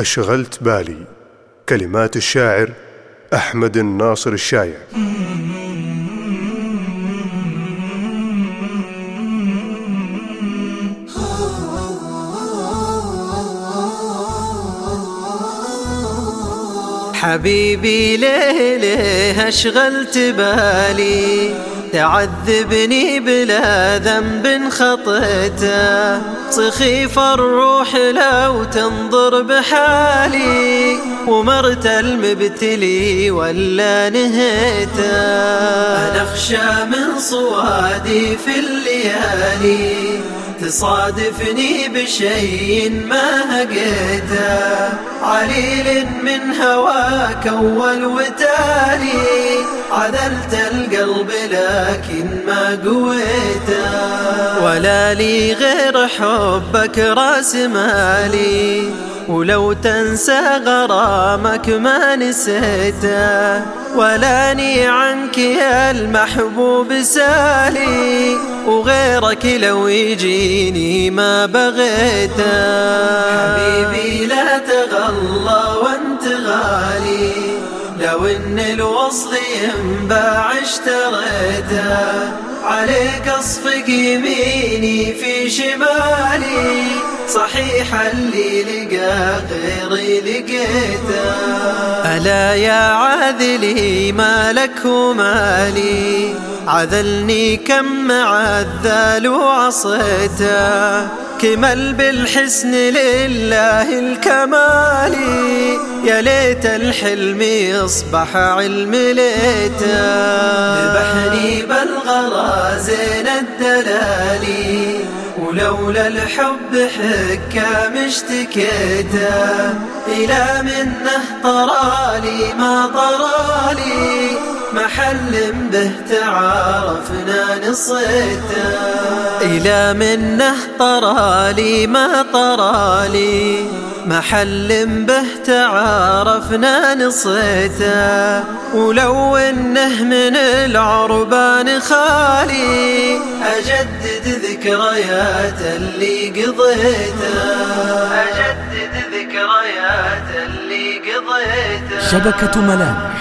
أشغلت بالي كلمات الشاعر أحمد الناصر الشايع. حبيبي ليه ليه أشغلت بالي؟ تعذبني بلا ذنب خطيته. سخيف الروح لو تنظر بحالي ومرت المبتلي ولا نهيته. أنا أخشى من صوادي في الليالي تصادفني بشيء ما هقيته عليل من هواك أول وتالي. عذلت القلب لكن ما قويته ولا لي غير حبك راس مالي. ولو تنسى غرامك ما نسيته ولاني عنك يا المحبوب سالي. وغيرك لو يجيني ما بغيته لو إن الوصل ينباع اشتريته عليك اصفق يميني في شمالي صحيح اللي لقى غيري لقيته. ألا يا عاذلي مالك ومالي عذلني كم عذال وعصيته. كمل بالحسن لله الكمالي يا ليت الحلم يصبح علم ليته ذبحني بالغرى زين الدلالي ولولا الحب حكام اشتكيته إلى منه طرالي ما طرالي. محل به تعارفنا نصيته. إلى منه طرالي ما طرالي. محل به تعارفنا نصيته. ولو إنه من العربان خالي أجدد ذكريات اللي قضيته. أجدد ذكريات اللي قضيته. شبكة ملامح.